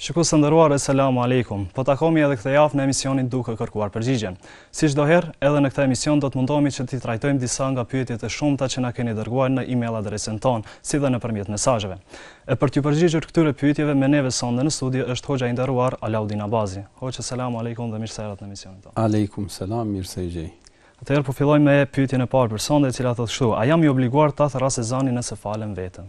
Shikues të nderuar, Eselamu Alejkum. Po takohemi edhe këtë javë në emisionin Duke kërkuar përgjigjen. Si çdo herë, edhe në këtë emision do të mundohemi që t'i trajtojmë disa nga pyetjet e shumta që na keni dërguar në email adresën tonë, si dhe nëpërmjet mesazheve. E për t'ju përgjigjur këtyre pyetjeve me neve sonde në studio është hoxha i nderuar Alaudin Abazi. Hoxhë, selamu alejkum dhe mirë se erdhët në emisionin tonë. Alejkum selam, mirë se ju gjej. Atëherë po fillojmë me pyetjen e parë për sonde, e cila thotë kështu: A jam i obliguar ta thërras ezanin nëse falem vetëm?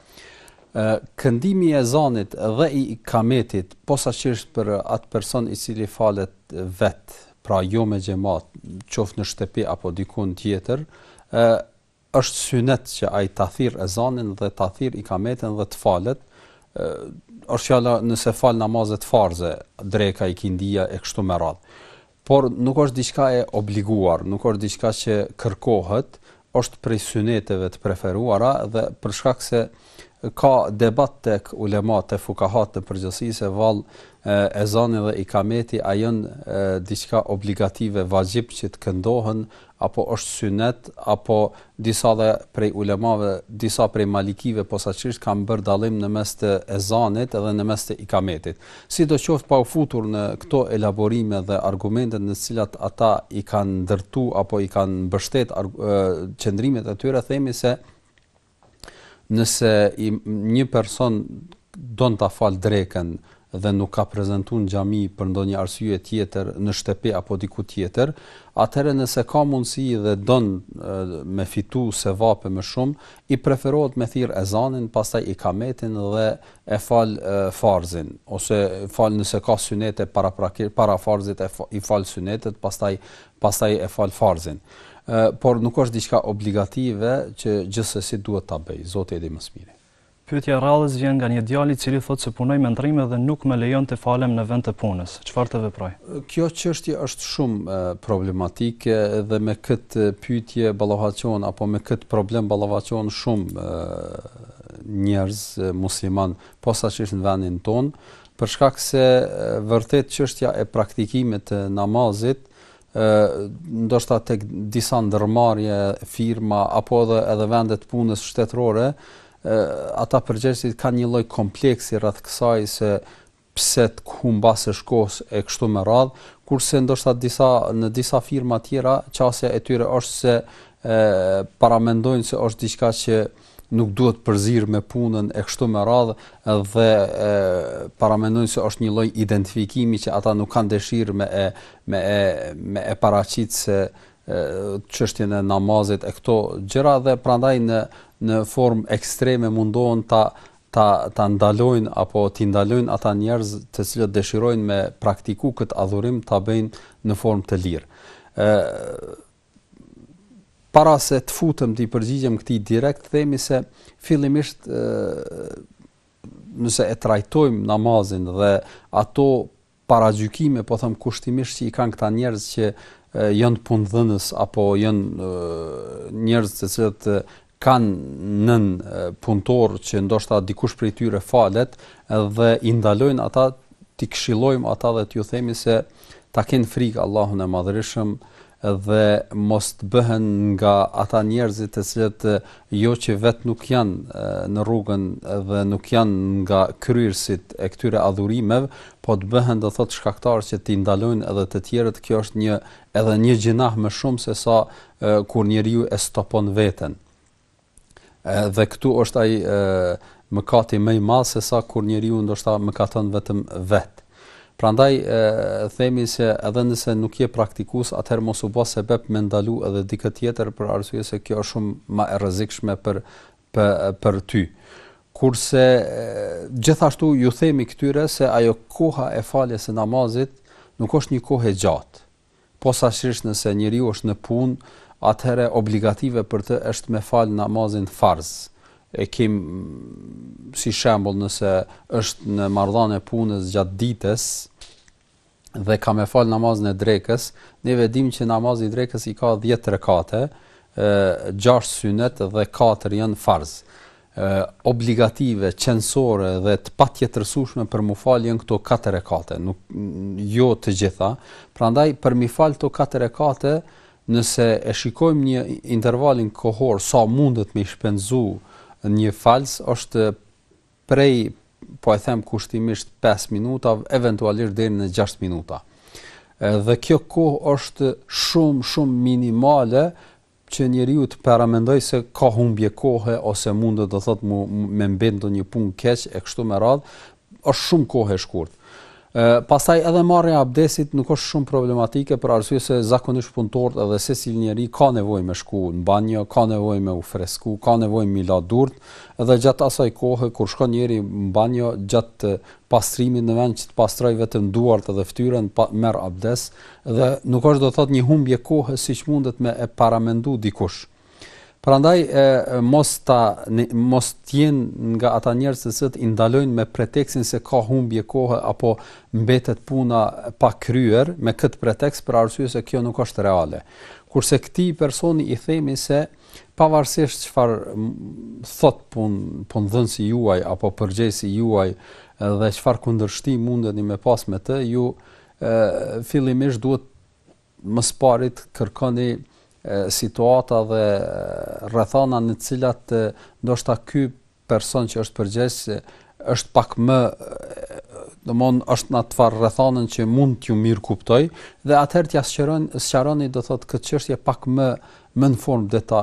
Këndimi i ezanit dhe i ikametit, posaçërisht për atë person i cili falet vet, pra jo me xhamat, qoftë në shtëpi apo diku tjetër, ë është synet që ai ta thirr ezanin dhe ta thirr ikametin dhe të falet, ë është fjala nëse fal namazet farze, dreka, ikindia e kështu me radhë. Por nuk është diçka e obliguar, nuk është diçka që kërkohet, është prej syneteve të preferuara dhe për shkak se ka debat tek ulemat e fukahat në përgjithësi se vallë ezani dhe ikameti a janë diçka obligative vaxhib që të këndohen apo është synet, apo disa dhe prej ulemave, disa prej malikive posaçërisht kanë bërë dallim në mes të ezanit edhe në mes të ikametit. Sidoqoftë pa u futur në këto elaborime dhe argumentet në të cilat ata i kanë ndërtu apo i kanë mbështet qëndrimet e tyre themi se Nëse një person don ta falë drekën dhe nuk ka prezantu në xhami për ndonjë arsye tjetër, në shtëpi apo diku tjetër, atëherë nëse ka mundësi dhe don me fitu sevape më shumë, i preferohet me thirr ezanin, pastaj ikametin dhe e fal farzin, ose fal nëse ka synete paraprakisht, para farzit i fal synetet, pastaj pastaj e fal farzin, por nuk është diçka obligative që gjithsesi duhet ta bëj, Zoti e di më së miri. Pyetja e radhës vjen nga një djalë i cili thotë se punoj me ndrrime dhe nuk më lejojnë të falem në vend të punës. Çfarë të veproj? Kjo çështje është shumë problematike dhe me këtë pyetje ballafaqohen apo me këtë problem ballafaqohen shumë njerëz musliman posaçërisht në vendin tonë, Për shkak se vërtet çështja e praktikimit të namazit ndoshta tek disa ndërmarrje firma apo edhe edhe vende të punës shtetërore ata përgjegjësit kanë një lloj kompleksi rreth kësaj se pse të humbasë kohë e kështu me radh kurse ndoshta disa në disa firma të tjera qasja e tyre është se paramendojnë se është diçka që nuk duhet përzirë me punën e kështu me radhë dhe e, paramendojnë se është një lloj identifikimi që ata nuk kanë dëshirë me e, me e, me e paraqit se çështjen e namazit e këto gjëra dhe prandaj në në formë ekstreme mundohen ta ta ta ndalojnë apo t'i ndalojnë ata njerëz të cilët dëshirojnë me praktiku këtë adhurim ta bëjnë në formë të lirë. ë para se të futem t'i përgjigjem këtij direkt, themi se fillimisht nëse e trajtojmë namazin dhe ato paragjykime, po them kushtimisht që i kanë këta njerëz që janë punëdhënës apo janë njerëz të cilët kanë nën punëtorë që ndoshta dikush prej tyre falet dhe i ndalojnë ata t'i këshillojmë ata dhe t'ju themi se ta kenë frikë Allahun e Madhërishëm dhe mos të bëhen nga ata njerëzit të cilët jo që vetë nuk janë në rrugën dhe nuk janë nga kryerësit e këtyre adhurimeve, po të bëhen do thotë shkaktarë që t'i ndalojnë edhe të tjerët, kjo është një edhe një gjynah më shumë se sa kur njeriu e stopon veten. Dhe këtu është ai mëkati më i madh se sa kur njeriu ndoshta mëkaton vetëm vetë. Prandaj themi se edhe nëse nuk je praktikues, atëherë mos u bë sebeb me ndalu edhe dikë tjetër për arsye se kjo është shumë më e rrezikshme për për ty. Kurse gjithashtu ju themi këtyre se ajo koha e faljes së namazit nuk është një kohë e gjatë. posaçërisht nëse njeriu është në punë, atëherë obligative për të është me fal namazin farz. E kem si shembull nëse është në marrëdhënie të punës gjatë ditës dhe ka me fal namazin e drekës, ne e dimë që namazi i drekës i ka 10 rekate, 6 synet dhe 4 janë farz. obligative, qenësore dhe të patjetërsueshme për m'u fal janë këto katër rekate, nuk jo të gjitha. Prandaj për m'i fal këto katër rekate, nëse e shikojmë në intervalin kohor sa mundet me shpenzu një falës, është prej po e them kushtimisht 5 minuta, eventualisht deri në 6 minuta. Dhe kjo kohë është shumë shumë minimale që njeriu të paramendojë se ka humbje kohe ose mundet do thotë mu, me mbet ndonjë punë keq e kështu me radhë, është shumë kohë e shkurt. Ë pastaj edhe marrja e abdesit nuk është shumë problematike për arsye se zakonisht punëtorët edhe secili njeri ka nevojë me shku në banjo, ka nevojë me u fresku, ka nevojë m'i la durt dhe gjatë asaj kohe kur shkon njeri në banjo gjatë pastrimit në vend që të pastrojë vetëm duart edhe fytyrën pa, merr abdes, Dhe nuk është do të thotë një humbje kohe siç mundet me e paramendu dikush. Prandaj e, mos ta mos të jenë nga ata njerëz të cilët i ndalojnë me pretekstin se ka humbje kohe apo mbetet puna pa kryer me këtë pretekst për arsye se kjo nuk është reale. Kurse këtij personi i themi se pavarësisht çfarë thot pun punëdhënësi juaj apo përgjegjësi juaj dhe çfarë kundërshti mundeni me pas me të, ju Fillimisht duhet më së pari të kërkoni situata dhe rrethana në të cilat ndoshta ky person që është përgjegjës është pak më domethënë është në atë farë rrethanën që mund t'ju mirëkuptojë dhe atëherë t'ja sqaroni sqaroni do thotë këtë çështje pak më më në formë deta,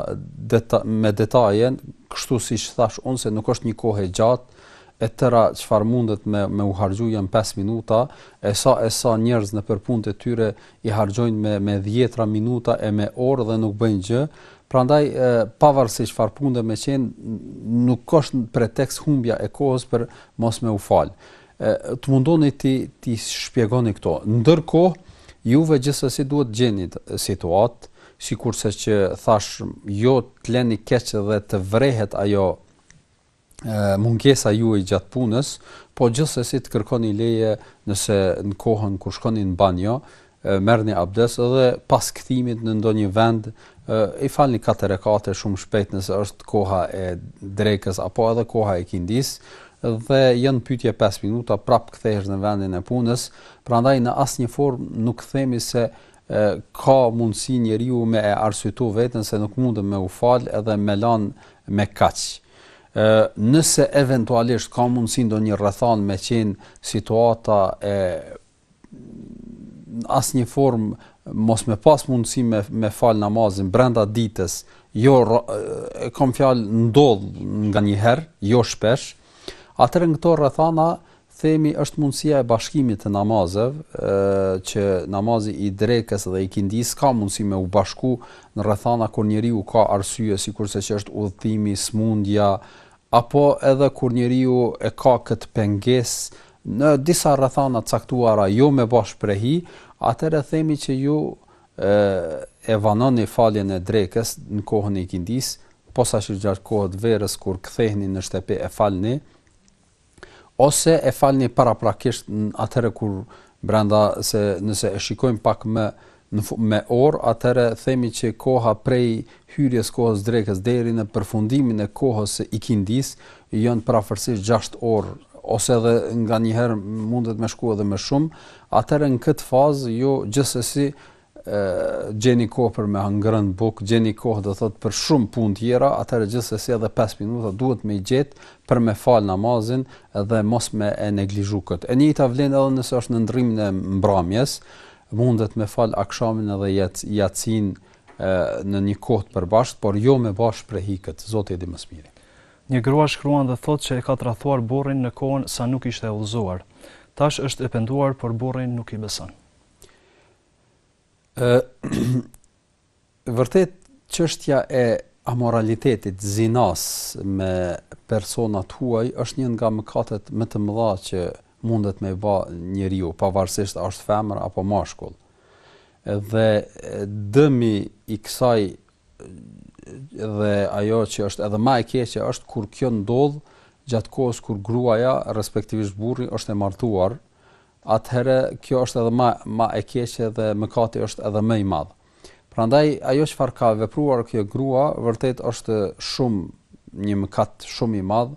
deta, me detaje kështu siç thash unë se nuk është një kohë e gjatë e tëra çfarë mundet me me u harxhu janë pesë minuta, e sa e sa njerëz nëpër punët e tyre i harxhojnë me me dhjetra minuta e me orë dhe nuk bëjnë gjë, prandaj pavarësisht çfarë pune me qenë nuk është pretekst humbja e kohës për mos me u fal. Të mundoni t'i t'i shpjegoni këto. Ndërkohë juve gjithsesi duhet të gjeni situatë sikurse që thash jo të leni keq dhe të vrehet ajo mungesa juaj gjatë punës, po gjithsesi të kërkoni leje nëse në kohën kur shkoni në banjo, merrni abdes dhe pas kthimit në ndonjë vend i falni katër rekate shumë shpejt nëse është koha e drekës apo edhe koha e ikindisë dhe janë pyetje 5 minuta prap kthehesh në vendin e punës prandaj në asnjë formë nuk themi se ka mundësi njeriu me e arsyetu veten se nuk mundem me u fal edhe me e lan me kaq. Ë nëse eventualisht ka mundësi ndonjë rrethanë me qenë situata e në asnjë formë mos me pas mundësi me me fal namazin brenda ditës, jo e kam fjalë ndodh nganjëherë, jo shpesh. Atëherë në këto rrethana Themi është mundësia e bashkimit të namazeve, që namazi i drekës dhe i ikindisë ka mundësi me u bashku në rrethana kur njeriu ka arsye, sikurse që është udhëtimi, smundja, apo edhe kur njeriu e ka këtë pengesë në disa rrethana të caktuara jo me ba shprehi, atëherë themi që ju e vanoni faljen e drekës në kohën e ikindisë, posaçërisht gjatë kohës t'verës kur ktheheni në shtepi e falni ose e falni paraprakisht atëherë kur brenda se nëse e shikojmë pak më në me orë, atëherë themi që koha prej hyrjes kohës drekës deri në përfundimin e kohës së ikindis janë prafërsisht 6 orë ose edhe nganjëherë mundet me shku edhe më shumë, atëherë në këtë fazë ju gjithsesi gjeni kohë për me ngrënë bukë, gjeni kohë do thot për shumë punë tjera, atëherë gjithsesi edhe 5 minuta duhet me i gjet për me fal namazin dhe mos me e neglizhu kët. E njëjta vlen edhe nëse është në ndrrimin e mbrëmjes, mundet me fal akshamin edhe jacin në një kohë të përbashkët, por jo me ba shprehi kët, Zoti e di më së miri. Një grua shkruan dhe thotë që e ka tradhtuar burrin në kohën sa nuk ishte e udhëzuar. Tash është e penduar, por burri nuk i beson. Ë vërtet çështja e amoralitetit, zinas me persona të huaj është një nga mëkatet më të mëdha që mundet me ba njeriu, pavarësisht a është femër apo mashkull. Dhe dëmi i kësaj dhe ajo që është edhe ma e keqe është kur kjo ndodh gjatë kohës kur gruaja, respektivisht burri është e martuar atëherë kjo është edhe ma ma e keqe dhe mëkati është edhe më i madh. Prandaj ajo çfarë ka vepruar kjo grua vërtet është shumë një mëkat shumë i madh,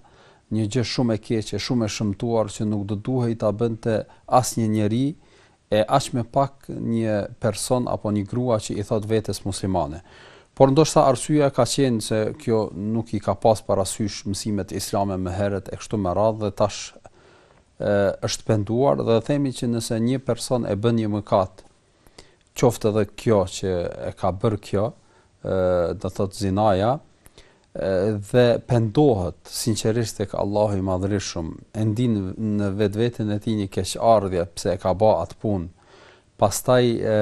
një gjë shumë e keqe, shumë e shëmtuar që nuk do duhej ta bënte asnjë njeri e aq më pak një person apo një grua që i thot vetes muslimane. Por ndoshta arsyeja ka qenë se kjo nuk i ka pas parasysh mësimet islame më herët e kështu me radhë dhe tash është penduar dhe themi që nëse një person e bën një mëkat, qoftë edhe kjo që e ka bërë kjo, do të thotë zinaja, dhe pendohet sinqerisht tek Allahu i Madhërishëm e ndin në vetveten e tij një keqardhje pse e ka ba atë punë. Pastaj ë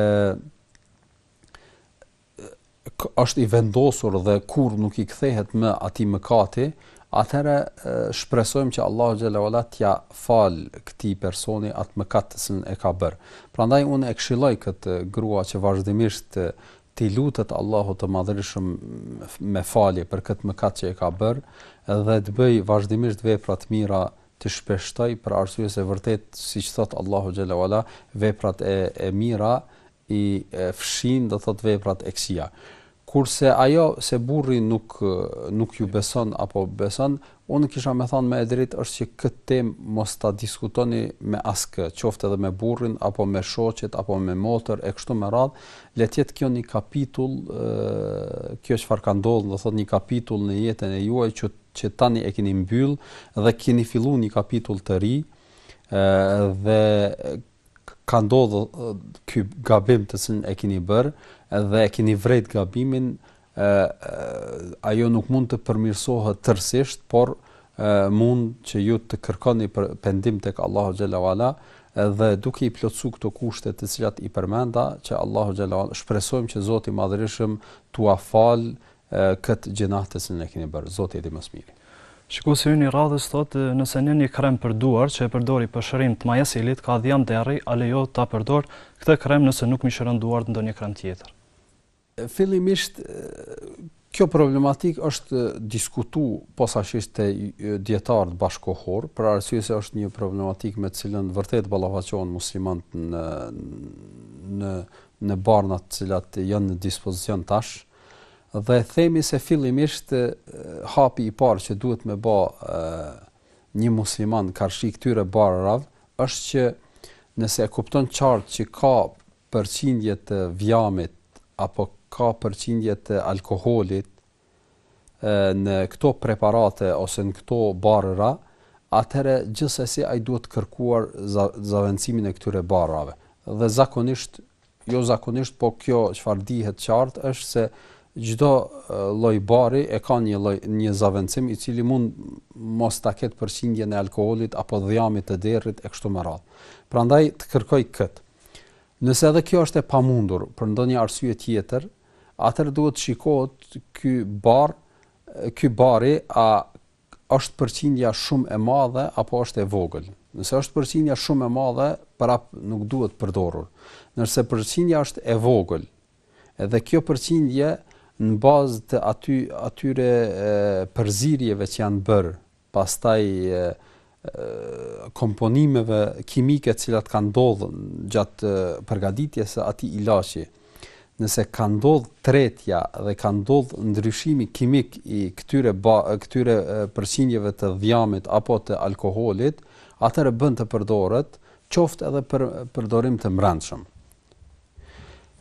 është i vendosur dhe kurrë nuk i kthehet më atij mëkati, atëherë shpresojmë që Allahu xhel-le ue ala t'ia fal këtij personi atë mëkat që e ka bërë. Prandaj unë e këshilloj këtë grua që vazhdimisht t'i lutet Allahut të Madhërishëm me falje për këtë mëkat që e ka bërë dhe të bëj vazhdimisht vepra të mira t'i shpeshtoj për arsye se vërtet siç thot Allahu xhel-le ue ala veprat e e mira i fshin do thot veprat e këqija kurse ajo se burri nuk nuk ju beson apo beson unë kisha me thënë më e drejtë është që këtë temë mos ta diskutoni me askë qoftë edhe me burrin apo me shoqet apo me motër e kështu me radh le të jetë kjo një kapitull kjo çfarë ka ndodhur do thot një kapitull në jetën e juaj që që tani e keni mbyll dhe keni filluar një kapitull të ri dhe ka ndodhë ky gabim të cilin e keni bërë dhe e keni vrejt gabimin, ajo nuk mund të përmirësohet tërësisht, por mund që ju të kërkoni për pendim tek Allahu xhel-le ue ala dhe duke i plotësuar këto kushte të cilat i përmenda që Allahu xhel-le ue ala shpresojmë që Zoti i Madhërishëm t'ua fal këtë gjynah të cilën e keni bërë, Zoti e di më së miri. Shikuesi ynë i radhës thotë, nëse në një krem për duar që e përdori për shërim t'majasilit, ka dhjam derri, a lejohet ta përdor këtë krem nëse nuk mi shëron duart ndonjë krem tjetër? Fillimisht kjo problematikë është diskutu posaçërisht te dietarët bashkohor, për arsye se është një problematikë me të cilën vërtet ballafaqohen muslimanët në në në barnat të cilat janë në dispozicion tash, Dhe themi se fillimisht hapi i parë që duhet me ba një musliman karshi këtyre barërav, është që nëse e kupton qartë që ka përqindje të dhjamit, apo ka përqindje të alkoholit në këto preparate ose në këto barëra, atëherë gjithsesi ai duhet kërkuar zavendësimin e këtyre barërave. Dhe zakonisht Jo zakonisht, po kjo çfarë dihet qartë është se çdo lloj bari e ka një lloj një zavendësim i cili mund mos ta ketë përqindjen e alkoolit apo dhjamit të derrit e kështu me radhë. Prandaj të kërkoj kët. Nëse edhe kjo është e pamundur për ndonjë arsye tjetër, atëherë duhet të shikohet ky bar, ky bari a Është përqindja shumë e madhe apo është e vogël? Nëse është përqindja shumë e madhe, prapë nuk duhet përdorur. Nëse përqindja është e vogël edhe kjo përqindje në bazë të aty atyre përzierjeve që janë bërë, pastaj komponimeve kimike të cilat kanë ndodhur gjatë përgatitjes së atij ilaçi. Nëse ka ndodhur tretja dhe ka ndodhur ndryshimi kimik i këtyre ba, këtyre përqindjeve të dhjamit apo të alkoolit, atëherë bën të përdoret qoftë edhe për përdorim të brendshëm.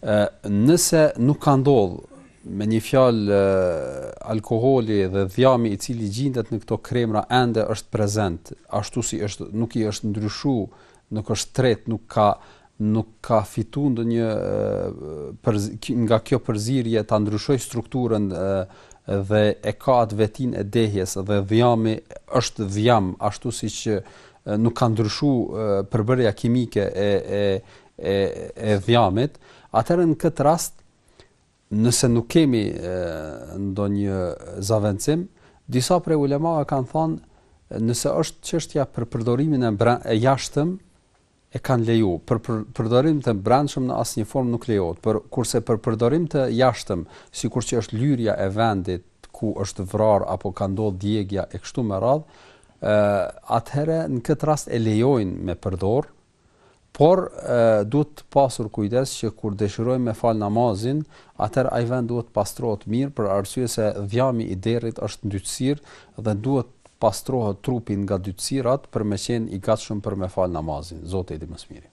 Nëse nuk ka ndodh, me një fjalë alkooli dhe dhjami i cili gjindet në këto kremra ende është prezent, ashtu si është nuk i është ndryshu, nuk është tret, nuk ka nuk ka fitu ndonjë për, nga kjo përzirje ta ndryshojë strukturën dhe e ka atë vetinë e dehjes dhe dhjami është dhjam ashtu si që nuk ka ndryshu përbërja kimike e, e, e e dhjamit, atëherë në këtë rast nëse nuk kemi ndonjë zavendësim, disa prej ulemave kanë thënë nëse është qështja për përdorimin e, e jashtëm e kanë leju, për, për përdorim të brendshëm në asnjë formë nuk lejohet, por kurse për përdorim të jashtëm, sikur që është lyrja e vendit ku është vrar apo ka ndodhë djegja e kështu me radhë, ë atëherë në këtë rast e lejojnë me përdor, Por duhet të pasur kujdes që kur dëshirojmë me fal namazin, atëherë ai vend duhet të pastrohet mirë për arsye se dhjami i derrit është ndytësirë dhe duhet të pastrohet trupi nga ndytësirat për me qenë i gatshëm për me fal namazin. Zoti i di më së miri.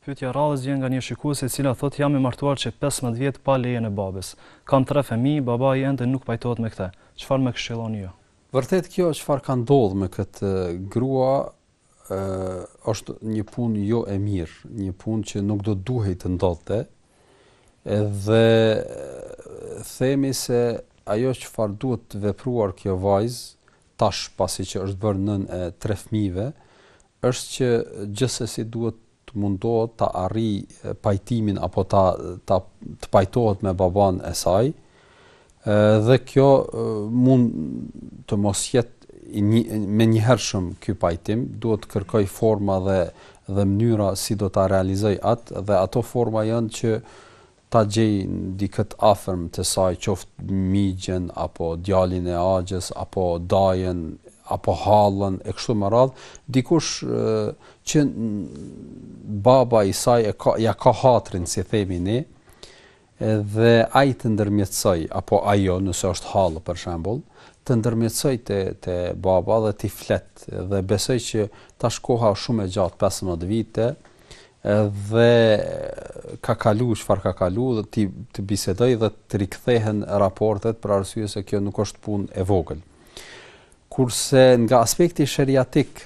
Pyetja e radhës vjen nga një shikuese e cila thotë jam e martuar që pesëmbëdhjetë vjet pa lejen e babës. Kam tre fëmijë, babai ende nuk pajtohet me këtë. Çfarë më këshilloni ju? Vërtet kjo çfarë ka ndodhë me këtë grua është një punë jo e mirë, një punë që nuk do duhej të ndodhte. Edhe themi se ajo çfarë duhet të vepruar kjo vajzë tash pasi që është bërë nënë e tre fëmijëve, është që gjithsesi duhet të mundohet ta arrijë pajtimin apo ta ta të pajtohet me babanë e saj dhe kjo mund të mos jetë i menjëhershëm ky pajtim duhet të kërkojë forma dhe dhe mënyra si do ta realizojë atë dhe ato forma janë që ta gjejë dikë të afërm të saj qoftë mixhen apo djalin e axhës apo dajën apo hallën e kështu me radhë dikush që baba i saj e ka ja ka hatrin si themi ne dhe ai të ndërmjetësojë apo ajo nëse është hallë për shembull të ndërmjetësojë te te baba dhe t'i flet dhe besoj që tash koha është shumë e gjatë 15 vite edhe ka kalu çfarë ka kalu dhe t'i të bisedojë dhe të rikthehen raportet për arsye se kjo nuk është punë e vogël. Kurse nga aspekti sheriatik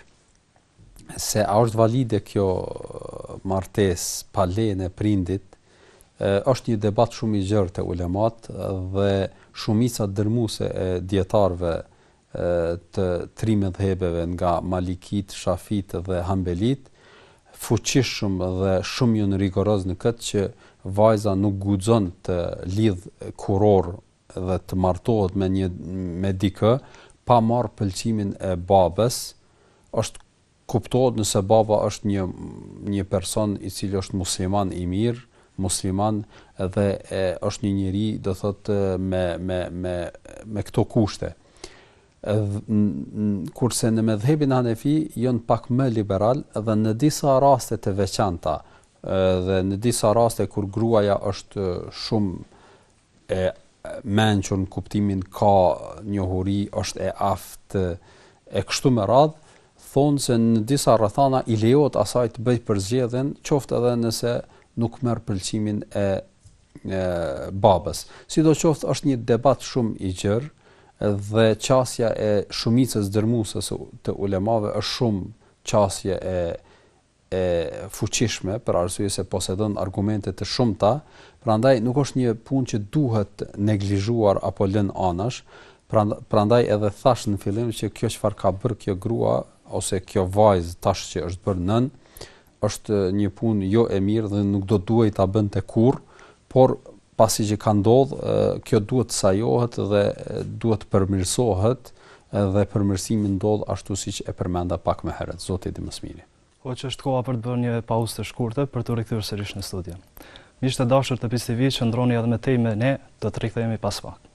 se a është valide kjo martesë pa lejen e prindit, është një debat shumë i gjërë te ulemat dhe shumica dërmuse e dijetarëve të tri medhhebeve nga Malikitë, Shafitë dhe Hambelitë, fuqishëm dhe shumë janë rigorozë në këtë që vajza nuk guxon të lidhë kurorë dhe të martohet me një me dikë pa marrë pëlqimin e babës, është Kuptohet nëse baba është një një person i cili është musliman i mirë, musliman dhe e, është një njeri, do thotë me me me me këto kushte. Kurse në medhhebin Hanefi janë pak më liberalë dhe në disa raste të veçanta dhe në disa raste kur gruaja është shumë e mençur në kuptimin ka njohuri, është e aftë e kështu me radhë, thonë se në disa rrethana i lejohet asaj të bëjë përzgjedhjen, qoftë edhe nëse nuk merr pëlqimin e e babës. Sidoqoftë është një debat shumë i gjerë dhe qasja e shumicës dërmuese të ulemave është shumë qasje e e fuqishme për arsye se posedon argumente të shumta, prandaj nuk është një punë që duhet neglizhuar apo lënë anash, prandaj edhe thashë në fillim që kjo çfarë ka bërë kjo grua ose kjo vajzë tash që është bërë nënë është një punë jo e mirë dhe nuk do duhej ta bënte kurrë, por pasi që ka ndodh, kjo duhet të sanohet dhe duhet të përmirësohet dhe përmirësimi ndodh ashtu siç e përmenda pak më herët. Zoti e di më së miri. Hoxhë, është koha për të bërë një pauzë të shkurtër për t'u rikthyer sërish në studio. Miqtë e dashur të Peace TV, qëndroni edhe më tej me ne, do të rikthehemi pas pak.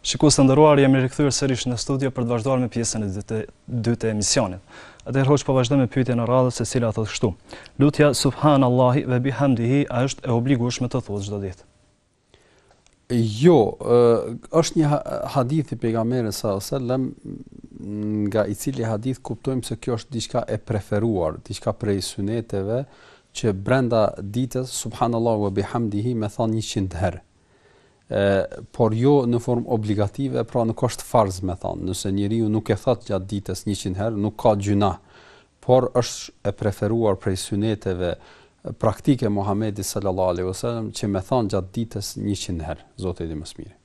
Shikues të nderuar, jemi rikthyer sërish në studio për të vazhduar me pjesën e dytë të emisionit. Atëherë hoxhë po vazhdojmë me pyetjen e radhës e cila thotë kështu. Lutja subhanallahi ve bihamdihi është e obligueshme të thuhet çdo ditë? Jo, është një hadith i Pejgamberit alejhi selam nga i cili hadith kuptojmë se kjo është diçka e preferuar, diçka prej syneteve që brenda ditës subhanallahu ve bihamdihi me thonë 100 herë e, por jo në formë obligative, pra nuk është farz me thonë, nëse njeriu nuk e thotë gjatë ditës 100 herë, nuk ka gjynah, por është e preferuar prej syneteve praktike Muhamedit sallallahu alaihi wasallam që me thonë gjatë ditës 100 herë, Zoti e di më së miri.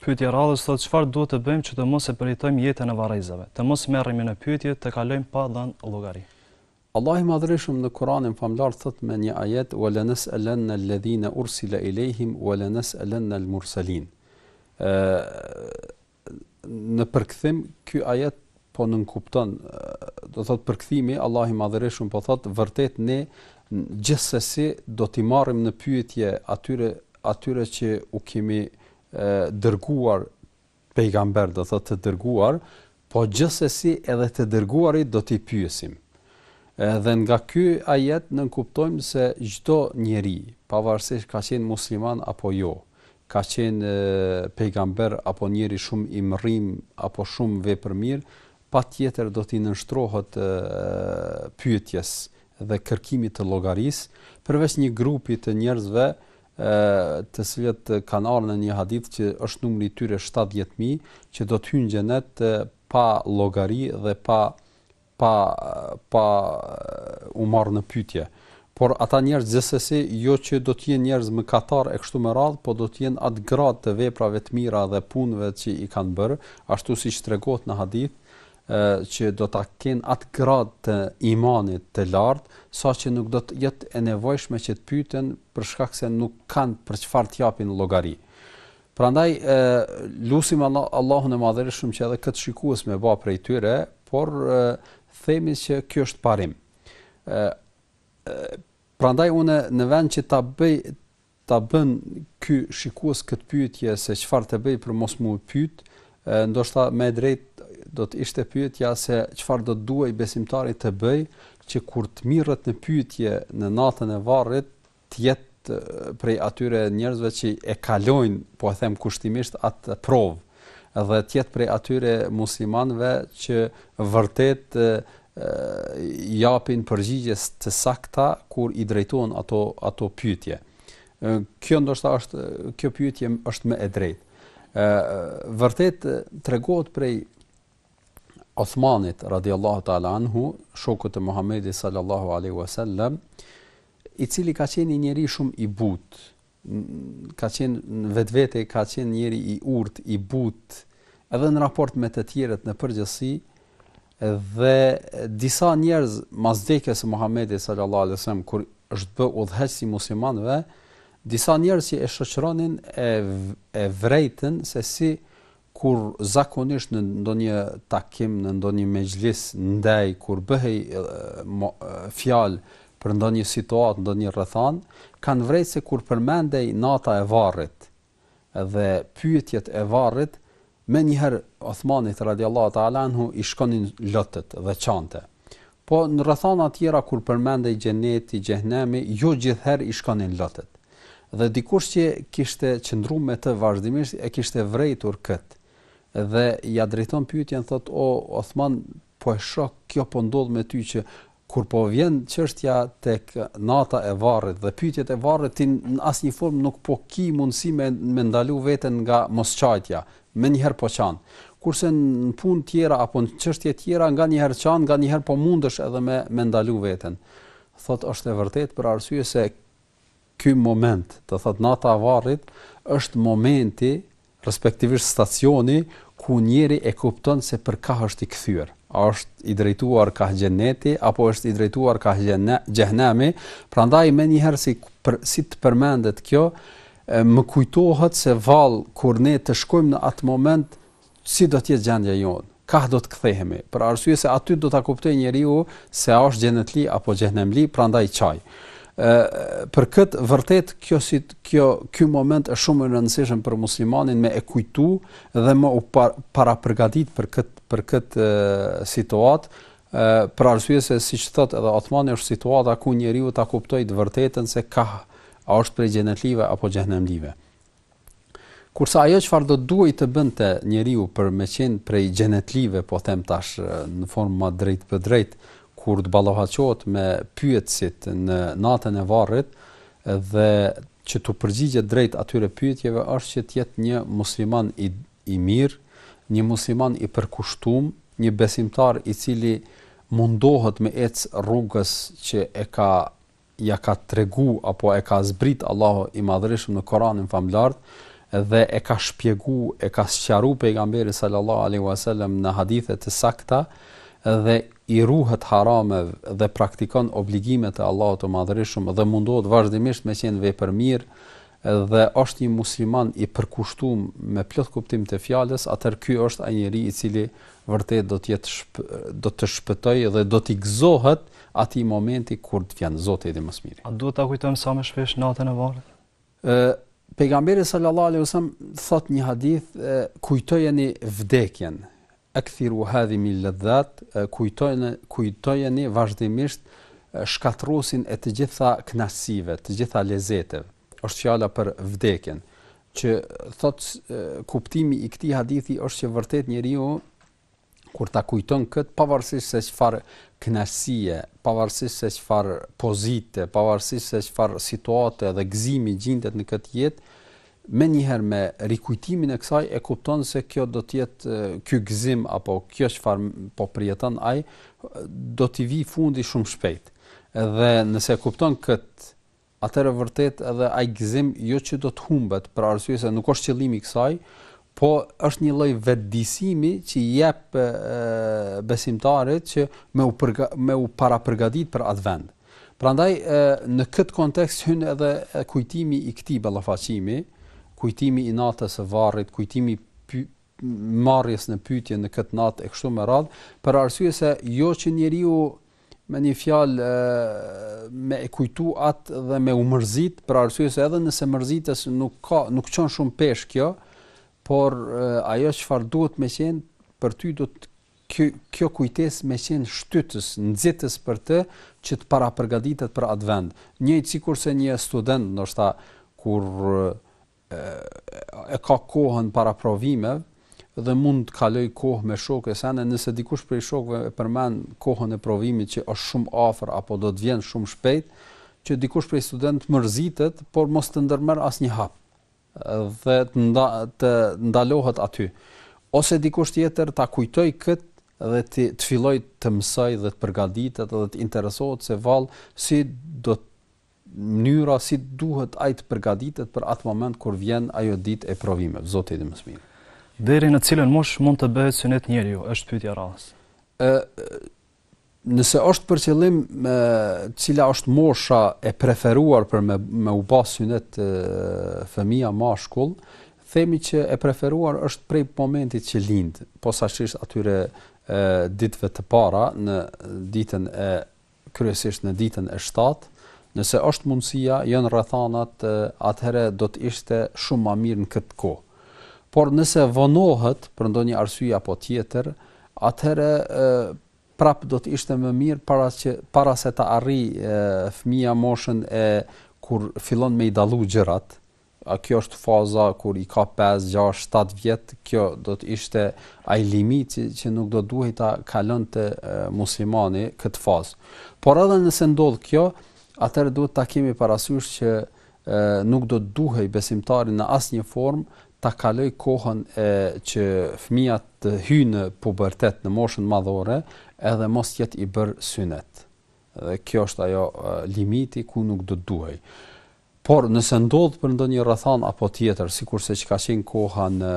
Pyetja e radhës thotë çfarë duhet të bëjmë që të mos e përjetojmë jetën e varrezave, të mos merremi në pyetje, të kalojmë pa dhënë llogari. Allahu i Madhëreshëm në Kuranin famëlartë thotë në një ajet wa lanas'alanna alladhina ursila ilejhim wa lanas'alanna almursalin. Në përkthim ky ajet po nënkupton do thotë përkthimi Allahu i Madhëreshëm po thot vërtet ne gjithsesi do t'i marrim në pyetje atyre atyre që u kemi dërguar Pejgamber, do të thotë të dërguar, po gjithsesi edhe të dërguarit do t'i pyesim. Dhe nga ky ajet nënkuptojmë se çdo njeri, pavarësisht ka qenë musliman apo jo, ka qenë pejgamber apo njeri shumë i mërrim apo shumë vepërmirë, patjetër do t'i nënshtrohet pyetjes dhe kërkimit të llogarisë, përveç një grupi të njerëzve të cilët kanë ardhur në një hadith që është numri i tyre 70 mijë, që do të hyjnë në xhenet pa llogari dhe pa pa pa u marrë në pyetje. Por ata njerëz gjithsesi jo që do të jenë njerëz mëkatarë e kështu me radhë, po do të jenë atë gradë të veprave të mira dhe punëve që i kanë bërë, ashtu siç tregohet në hadith, që do ta kenë atë gradë të imanit të lartë, saqë nuk do të jetë e nevojshme që të pyeten për shkak se nuk kanë për çfarë të japin llogari. Prandaj e lusim Allahun e Madhërishëm që edhe këtë shikues me ba prej tyre, por e, themi që kjo është parim. Ë prandaj unë në vend që ta bëj ta bën ky shikues këtë pyetje se çfarë të bëj për mos m'u pyet, ndoshta më e drejtë do të ishte pyetja se çfarë do të duhej besimtari të bëjë që kur të mirret në pyetje në natën e varrit të jetë prej atyre njerëzve që e kalojnë, po e them kushtimisht atë provë dhe të jetë prej atyre muslimanëve që vërtet japin përgjigje të sakta kur i drejtohen ato ato pyetje. Kjo ndoshta është kjo pyetje është më e drejtë. Ë vërtet tregohet prej Osmanit radiallahu ta'ala anhu, shokut e Muhamedit sallallahu aleyhi wasallam, i cili ka qenë njeri shumë i butë, ka qenë në vetvete ka qenë njeri i urtë, i butë, edhe në raport me të tjerët në përgjithësi dhe disa njerëz mas vdekjes së Muhamedit sallallahu alaihi wasallam kur është bë udhëheqës i muslimanëve, disa njerëz që e shoqëronin e e vrejtën se si Kur zakonisht në ndonjë takim, në ndonjë mexhlis, ndejë, kur bëhej fjalë për ndonjë situatë, ndonjë rrethanë, kanë vrejtë se kur përmendej nata e varrit dhe pyetjet e varrit, menjëherë Uthmanit radiallahu ta'ala anhu i shkonin lotët dhe qante. Po në rrethana tjera kur përmendej xheneti, xhehnemi, jo gjithëherë i shkonin lotët. Dhe dikush që kishte qëndru me të vazhdimisht e kishte vrejtur kët dhe ja drejton pyetjen thot o Othman po e shoh kjo po ndodh me ty që kur po vjen çështja tek nata e varrit dhe pyetjet e varrit ti në asnjë formë nuk po ki mundësi me me ndalu veten nga mosqajtja menjëherë po qan kurse në punë tjera apo në çështje tjera nganjëherë qan nganjëherë po mundesh edhe me me ndalu veten thot është e vërtetë për arsye se Ky moment, do të thotë nata e varrit, është momenti, respektivisht stacioni ku njeriu e kupton se për kah është i kthyer. A është i drejtuar kah xheneti apo është i drejtuar kah xhehenemi? Prandaj menjëherë si për, si të përmendet kjo, më kujtohet se vallë kur ne të shkojmë në atë moment Si do të jetë gjendja jonë? Kah do të kthehemi? Për arsye se aty do ta kuptojë njeriu se a është xhenetli apo xhenemli, prandaj qaj. Ë për kët vërtet kjo si kjo ky moment është shumë i rëndësishëm për muslimanin me e kujtu dhe me u parapërgatit për kët për kët situatë për arsye se siç thot edhe Othmani është situata ku njeriu ta kuptojë të vërtetën se kah a është prej xhenetlive apo xhenemlive. Kurse ajo çfarë do të duhej të bënte njeriu për me qenë prej xhenetlive, po them tash në formë ma drejtpërdrejt, kur të ballafaqohet me pyetësit në natën e varrit dhe që t'u përgjigjet drejt atyre pyetjeve është që të jetë një musliman i i mirë, një musliman i përkushtuar, një besimtar i cili mundohet me ec rrugës që e ka ja ka tregu apo e ka zbrit Allahu i Madhërishëm në Koranin Famlart dhe e ka shpjegu, e ka sqaru pejgamberi sallallahu alaihi wasallam në hadithe të sakta dhe i ruhet haramev dhe praktikon obligimet e Allahut të Madhërishëm dhe mundohet vazhdimisht me qenë vepërmirë dhe është një musliman i përkushtu me plot kuptim të fjalës, atëherë ky është ai njeri i cili vërtet do të jetë do të shpëtojë dhe do t'i gëzohet atij momenti kur të vjen Zoti i mëshirë. A duhet ta kujtojmë sa më shpesh natën e varrit? Ë Pejgamberi sallallahu alaihi wasallam thot një hadith kujtojeni vdekjen Akthiru hadhimi lladzat, kujtojeni vazhdimisht shkatërruesin e të gjitha kënaqësive, të gjitha lezeteve. Është fjala për vdekjen. Që thotë kuptimi i këtij hadithi është që vërtet njeriu kur ta kujton kët pavarësisht se çfarë kënaqësie, pavarësisht se çfarë pozite, pavarësisht se çfarë situate dhe gëzimi gjindet në këtë jetë, menjëherë me rikujtimin e kësaj e kupton se kjo do të jetë ky gëzim apo kjo çfarë po përjeton ai do t'i vi fundi shumë shpejt. Edhe nëse e kupton këtë, atëherë vërtet edhe ai gëzim jo që do të humbet për arsye se nuk është qëllimi i kësaj, po është një lloj vetëdijësimi që i jep besimtarit që me u përga, me u parapërgatitur për atë vend. Prandaj në këtë kontekst hyn edhe kujtimi i këtij ballafaqimi, kujtimi i natës së varrit, kujtimi i marrjes në pyetje në këtë natë e kështu me radhë, për arsye se jo që njeriu me një fjalë me e kujtu atë dhe me u mërzit, për arsye se edhe nëse mërzitesh nuk ka, nuk çon shumë peshë kjo, por ajo çfarë duhet me qenë për ty do të Ky, kjo kujtesë me qenë shtytës, nxitës për të që të parapërgatitet për atë vend. Njëjtë sikurse një student ndoshta kur e ka kohën para provimeve dhe mund të kalojë kohë me shokë e sene, nëse dikush prej shokëve e përmend kohën e provimit që është shumë afër apo do të vjen shumë shpejt, që dikush prej studentëve mërzitet, por mos të ndërmerr asnjë hap. dhe të ndalohet aty, ose dikush tjetër ta kujtojë këtë dhe të të fillojë të mësojë dhe të përgatitet dhe të interesohet se vallë si do të mënyra si duhet ai të përgatitet për atë moment kur vjen ajo ditë e provimeve. Zoti i di më së miri. Deri në cilën moshë mund të bëhet synet njeriu, është pyetja e radhës. Ë Nëse është për qëllim e cila është mosha e preferuar për me, me u ba synet fëmija mashkull, themi që e preferuar është prej momentit që lind, posaçërisht atyre e, ditve të para në ditën e kryesisht në ditën e shtatë, nëse është mundësia, janë rrethanat, atëherë do të ishte shumë ma mirë në këtë kohë. Por nëse vonohet për ndonjë arsye apo tjetër, atëherë prapë do të ishte më mirë para se para se ta arrijë fëmija moshën e kur fillon me i dallu gjërat, a kjo është faza kur i ka 5, 6, 7 vjet, kjo do të ishte ai limiti që nuk do duhej ta kalonte muslimani këtë fazë. Por edhe nëse ndodh kjo, atëherë duhet ta kemi parasysh që nuk do të duhej besimtari në asnjë formë ta kalojë kohën e që fëmija të hyjë në pubertet, në moshën madhore, edhe mos të jetë i bërë synet. Dhe kjo është ajo limiti ku nuk do të duhej. Por nëse ndodh për ndonjë rrethanë apo tjetër, sikurse ç'ka qenë koha në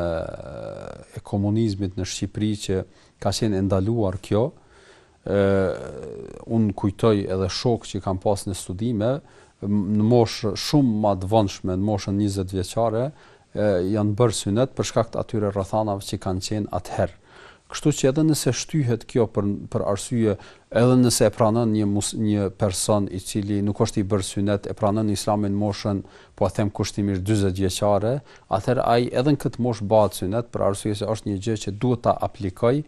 e komunizmit në Shqipëri që ka qenë e ndaluar kjo, Unë kujtoj edhe shokë që kam pas në studime, në moshë shumë ma të vonshme, në moshën njëzet vjeqare, janë bërë synet për shkak të atyre rrethanave që kanë qenë atëherë. Kështu që edhe nëse shtyhet kjo për për arsye, edhe nëse e pranon një një person i cili nuk është i bërë synet, e pranon Islamin n'moshën, po e them kushtimisht dyzet vjeqare, atëherë ai edhe në këtë moshë bëhet synet për arsye se është një gjë që duhet ta aplikojë,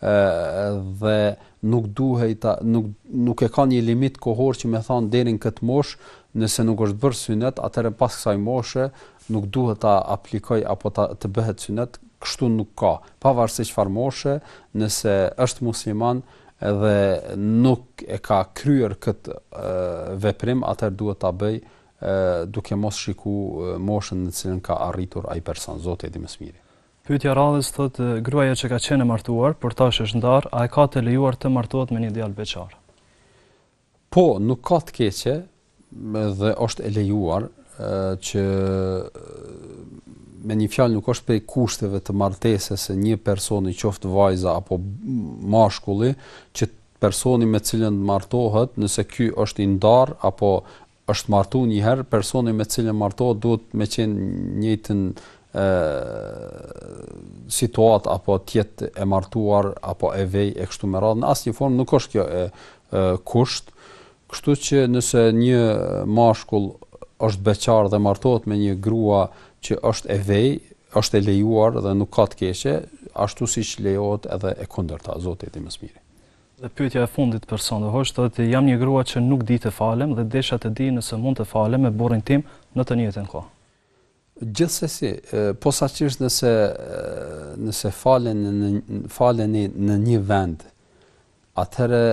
dhe nuk duhej ta nuk nuk e ka një limit kohor që me thanë deri në këtë moshë, nëse nuk është bërë synet, atëherë pas kësaj moshe nuk duhet ta aplikoj apo ta të bëhet synet, kështu nuk ka. Pavarësisht çfarë moshe, nëse është musliman dhe nuk e ka kryer këtë veprim, atëherë duhet ta bëj duke mos shiku moshën në cilën ka arritur ai person, Zoti e di më së miri. Pyetja e radhës thotë gruaja që ka qenë e martuar, por tash është ndarë, a e ka të lejuar të martohet me një djalë beqar? Po, nuk ka të keqe dhe është e lejuar që me një fjalë nuk është prej kushteve të martesës se një personi, qoftë vajza apo mashkulli, që personi me të cilën martohet, nëse ky është i ndarë apo është martu një herë, personi me cilën martohet duhet me qenë n'njëjtën situatë apo të jetë e martuar apo e vej e kështu me radhë, në asnjë formë nuk është kjo e, e kusht. Kështu që nëse një mashkull është beqar dhe martohet me një grua që është e vej, është e lejuar dhe nuk ka të keqe, ashtu siç lejohet edhe e kundërta, Zoti e di më së miri. Dhe pyetja e fundit për sonte hoxhë thotë jam një grua që nuk di të falem dhe desha të di nëse mund të falem me burrin tim në të njëjtën kohë. Gjithsesi, posaçërisht nëse nëse falen në faleni në një vend, atëherë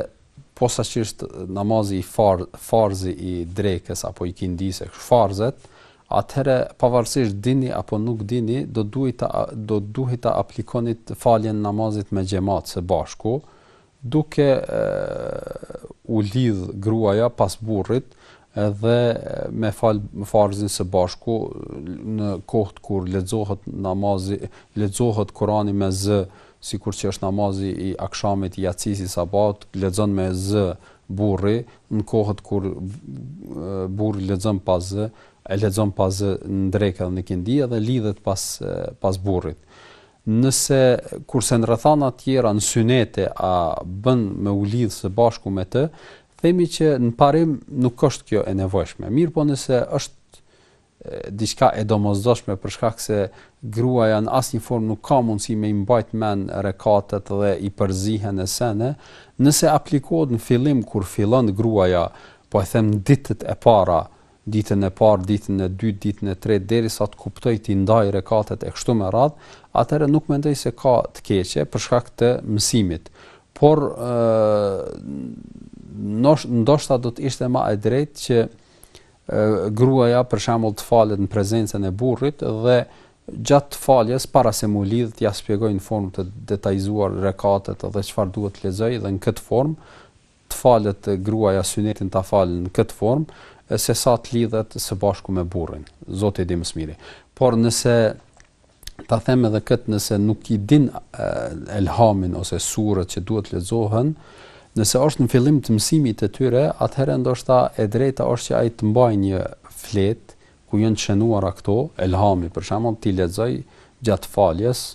posaçërisht namazi i far, farzi i drekës apo ikindisë, farzet, atëherë pavarësisht dini apo nuk dini do duhej ta do duhej ta aplikoni faljen e namazit me xhemat së bashku duke u lidh gruaja pas burrit dhe me fal farzin së bashku në kohët kur lexohet namazi lexohet Kurani me zë sikur që është namazi i akshamit i jacis i sabahit lexon me zë burri në kohët kur burri lexon pa zë, e lexon pa zë në drekë dhe në ikindi dhe lidhet pas pas burrit. Nëse kurse në rrethana të tjera në synete a bën me u lidh së bashku me të, themi që në parim nuk është kjo e nevojshme. Mirëpo nëse është diçka e domosdoshme për shkak se gruaja në asnjë formë nuk ka mundësi me i mbajt men rekatet dhe i përzihen e sene, nëse aplikohet në fillim kur fillon gruaja, po e them ditët e para, ditën e parë, ditën e dytë, ditën e tretë derisa të kuptojë t'i ndajë rekatet e kështu me radhë, atëherë nuk mendoj se ka të keqe për shkak të mësimit. Por ë ndoshta do të ishte më e drejtë që Gruaja për shembull të falet në prezencën e burrit dhe gjatë faljes para se mu lidh t'ia shpjegojë në formë të detajzuar rekatet dhe çfarë duhet të lexojë dhe në këtë formë të falet gruaja synetin ta falë në këtë formë sesa të lidhet së bashku me burrin. Zoti e di më së miri. Por nëse ta them edhe këtë nëse nuk i din elhamin ose surët që duhet lexohen, nëse është në fillim të mësimit të tyre, atëherë ndoshta e drejta është që ai të mbajë një fletë ku janë të shënuara këto, elhami për shembull, t'i lexojë gjatë faljes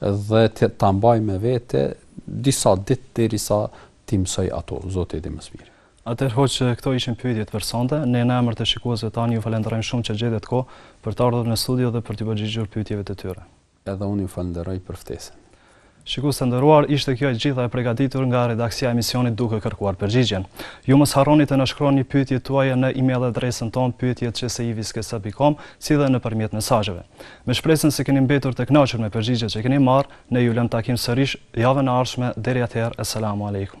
dhe ta mbajë me vete disa ditë derisa t'i mësojë ato, Zoti e di më së miri. Atëherë hoxhë këto ishin pyetjet për sonte. Ne në emër të shikuesve tanë ju falënderojmë shumë që gjetët kohë për të ardhur në studio dhe për t'iu përgjigjur pyetjeve të tyre. Edhe unë ju falënderoj për ftesën. Shikues të nderuar, ishte kjo e gjitha e pregatitur nga redaksia e emisionit duke kërkuar përgjigjen. Ju mos harroni të na shkruani pyetjet tuaja në email adresën tonë pyetjet@csiviskesa.com, si dhe nëpërmjet mesazheve. Me shpresën se keni mbetur të kënaqur me përgjigjet që keni marrë, ne ju lëmë takim sërish javën e ardhshme, deri atëherë, Eselamu Alejkum.